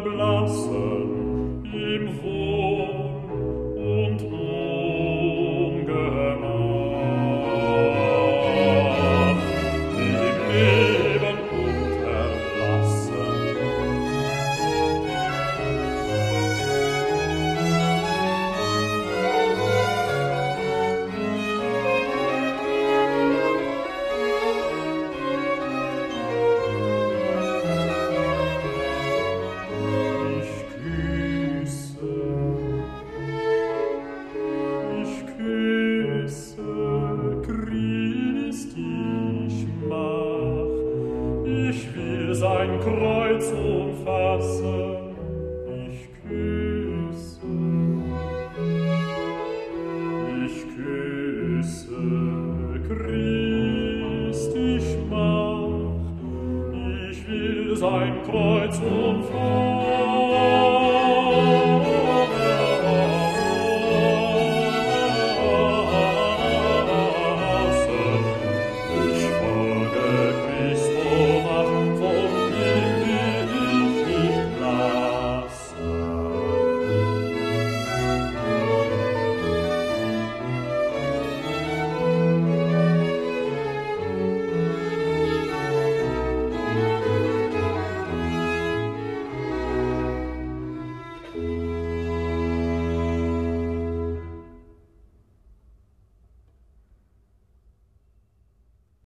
Blossom im Wohl. sein Kreuz umfassen, ich küsse, ich küsse Christ, ich mach, ich will sein Kreuz umfassen.